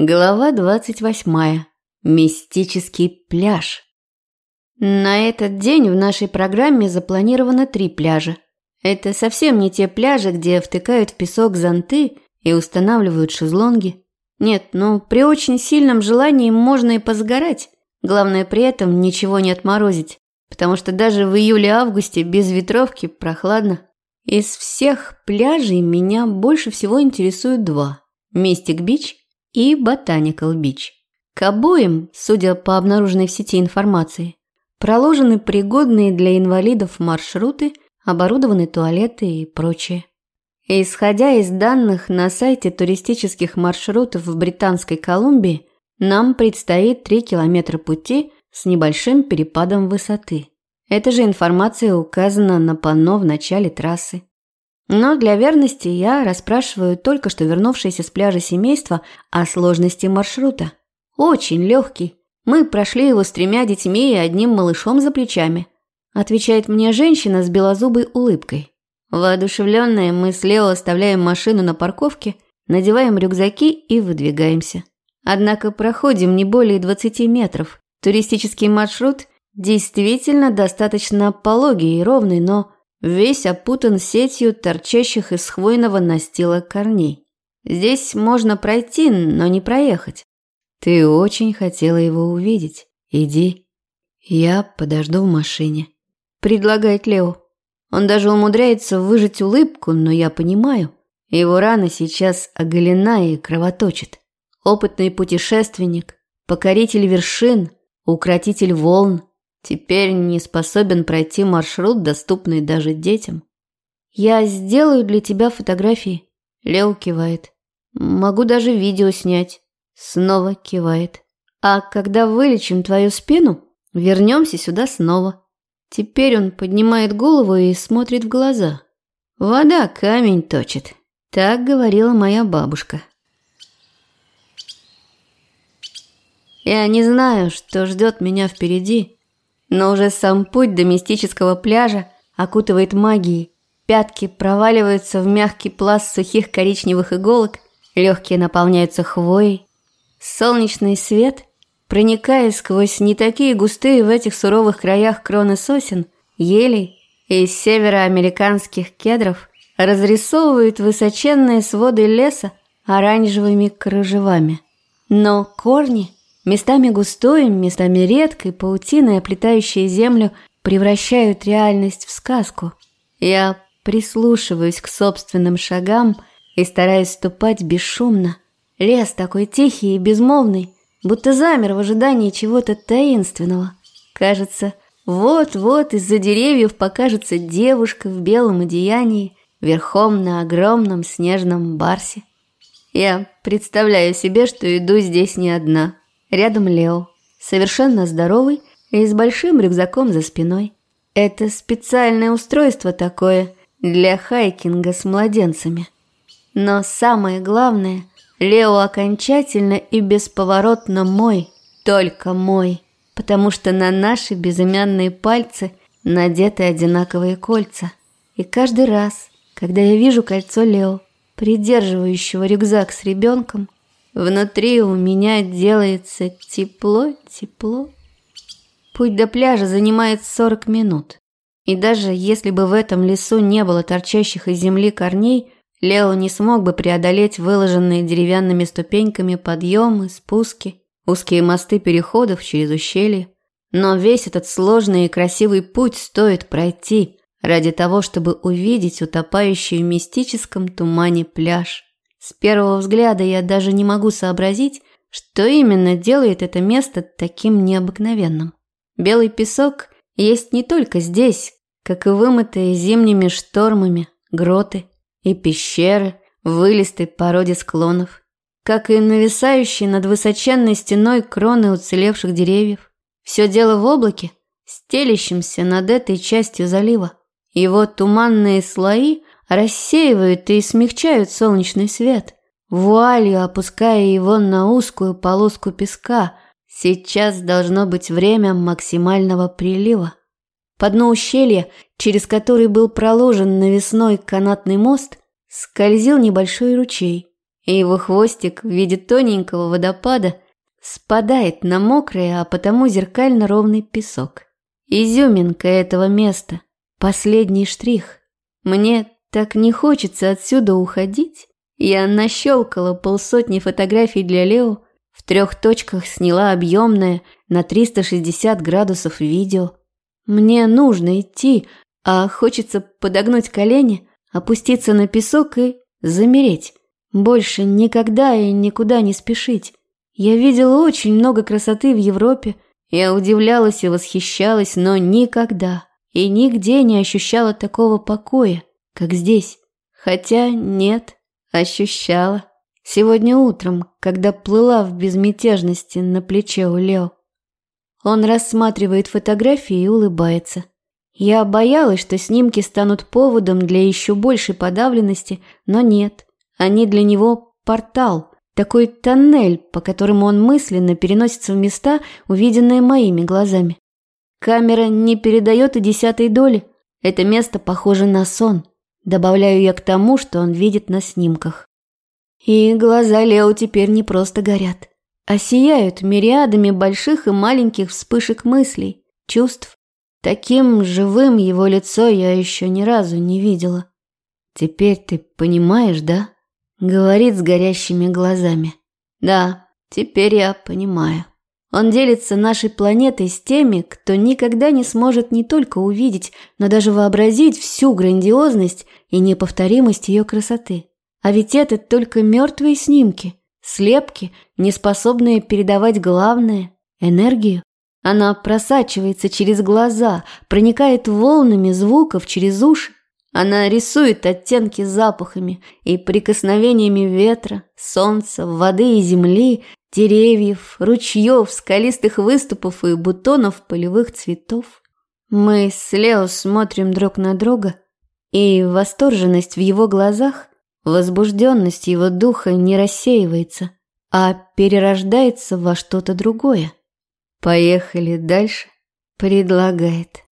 Глава 28. Мистический пляж. На этот день в нашей программе запланировано три пляжа. Это совсем не те пляжи, где втыкают в песок зонты и устанавливают шезлонги. Нет, ну при очень сильном желании можно и позагорать. Главное при этом ничего не отморозить, потому что даже в июле-августе без ветровки прохладно. Из всех пляжей меня больше всего интересуют два. Мистик-Бич – и Ботаникал Бич. К обоим, судя по обнаруженной в сети информации, проложены пригодные для инвалидов маршруты, оборудованы туалеты и прочее. Исходя из данных на сайте туристических маршрутов в Британской Колумбии, нам предстоит 3 километра пути с небольшим перепадом высоты. Эта же информация указана на панно в начале трассы. Но для верности я расспрашиваю только что вернувшееся с пляжа семейство о сложности маршрута. Очень легкий. Мы прошли его с тремя детьми и одним малышом за плечами. Отвечает мне женщина с белозубой улыбкой. Воодушевленные мы с Лео оставляем машину на парковке, надеваем рюкзаки и выдвигаемся. Однако проходим не более 20 метров. Туристический маршрут действительно достаточно пологий и ровный, но весь опутан сетью торчащих из хвойного настила корней. Здесь можно пройти, но не проехать. Ты очень хотела его увидеть. Иди. Я подожду в машине. Предлагает Лео. Он даже умудряется выжать улыбку, но я понимаю. Его рана сейчас оголена и кровоточит. Опытный путешественник, покоритель вершин, укротитель волн, Теперь не способен пройти маршрут, доступный даже детям. Я сделаю для тебя фотографии. Лео кивает. Могу даже видео снять. Снова кивает. А когда вылечим твою спину, вернемся сюда снова. Теперь он поднимает голову и смотрит в глаза. Вода камень точит. Так говорила моя бабушка. Я не знаю, что ждет меня впереди, но уже сам путь до мистического пляжа окутывает магией. Пятки проваливаются в мягкий пласт сухих коричневых иголок, легкие наполняются хвоей. Солнечный свет, проникая сквозь не такие густые в этих суровых краях кроны сосен, елей и североамериканских кедров, разрисовывает высоченные своды леса оранжевыми кружевами. Но корни Местами густой, местами редкой паутиной, оплетающие землю, превращают реальность в сказку. Я прислушиваюсь к собственным шагам и стараюсь ступать бесшумно. Лес такой тихий и безмолвный, будто замер в ожидании чего-то таинственного. Кажется, вот-вот из-за деревьев покажется девушка в белом одеянии, верхом на огромном снежном барсе. Я представляю себе, что иду здесь не одна. Рядом Лео, совершенно здоровый и с большим рюкзаком за спиной. Это специальное устройство такое для хайкинга с младенцами. Но самое главное, Лео окончательно и бесповоротно мой, только мой, потому что на наши безымянные пальцы надеты одинаковые кольца. И каждый раз, когда я вижу кольцо Лео, придерживающего рюкзак с ребенком, Внутри у меня делается тепло-тепло. Путь до пляжа занимает 40 минут. И даже если бы в этом лесу не было торчащих из земли корней, Лео не смог бы преодолеть выложенные деревянными ступеньками подъемы, спуски, узкие мосты переходов через ущелье. Но весь этот сложный и красивый путь стоит пройти ради того, чтобы увидеть утопающий в мистическом тумане пляж. С первого взгляда я даже не могу сообразить, что именно делает это место таким необыкновенным. Белый песок есть не только здесь, как и вымытые зимними штормами гроты и пещеры в вылистой породе склонов, как и нависающие над высоченной стеной кроны уцелевших деревьев. Все дело в облаке, стелящемся над этой частью залива. Его туманные слои рассеивают и смягчают солнечный свет, вуалью опуская его на узкую полоску песка. Сейчас должно быть время максимального прилива. По дну ущелья, через который был проложен навесной канатный мост, скользил небольшой ручей. и его хвостик в виде тоненького водопада спадает на мокрый, а потому зеркально ровный песок. Изюминка этого места, последний штрих. Мне так не хочется отсюда уходить. Я нащелкала полсотни фотографий для Лео, в трех точках сняла объемное на 360 градусов видео. Мне нужно идти, а хочется подогнуть колени, опуститься на песок и замереть. Больше никогда и никуда не спешить. Я видела очень много красоты в Европе. Я удивлялась и восхищалась, но никогда и нигде не ощущала такого покоя, как здесь. Хотя нет, ощущала. Сегодня утром, когда плыла в безмятежности на плече у Лео. Он рассматривает фотографии и улыбается. Я боялась, что снимки станут поводом для еще большей подавленности, но нет. Они для него портал, такой тоннель, по которому он мысленно переносится в места, увиденные моими глазами. Камера не передает и десятой доли. Это место похоже на сон. Добавляю я к тому, что он видит на снимках. И глаза Лео теперь не просто горят, а сияют мириадами больших и маленьких вспышек мыслей, чувств. Таким живым его лицо я еще ни разу не видела. Теперь ты понимаешь, да? Говорит с горящими глазами. Да, теперь я понимаю. Он делится нашей планетой с теми, кто никогда не сможет не только увидеть, но даже вообразить всю грандиозность и неповторимость ее красоты. А ведь это только мертвые снимки, слепки, не способные передавать главное – энергию. Она просачивается через глаза, проникает волнами звуков через уши, она рисует оттенки запахами и прикосновениями ветра, солнца, воды и земли, деревьев, ручьев, скалистых выступов и бутонов полевых цветов. Мы с Лео смотрим друг на друга, и восторженность в его глазах, возбужденность его духа не рассеивается, а перерождается во что-то другое. «Поехали дальше», — предлагает.